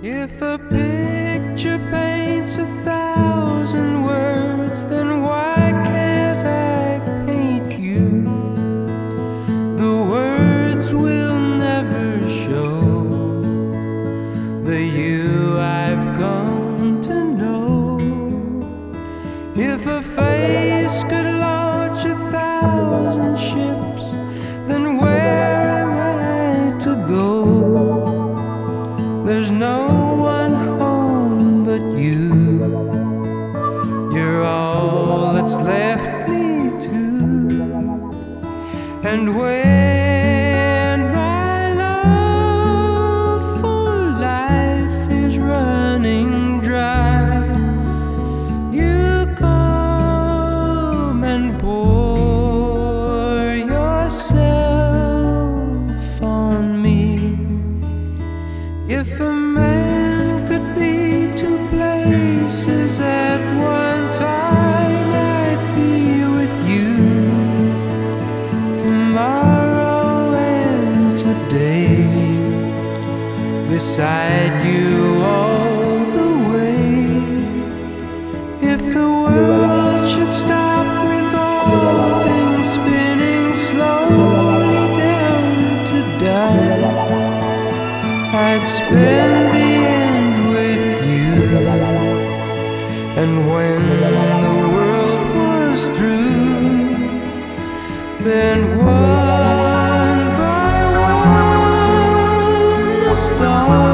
If a picture paints a thousand words, If a face could launch a thousand ships, then where am I to go? There's no one home but you. You're all that's left me to. And when If a man could be two places at one time, I'd be with you. Tomorrow and today, beside you all spend the end with you. And when the world was through, then one by one the stars.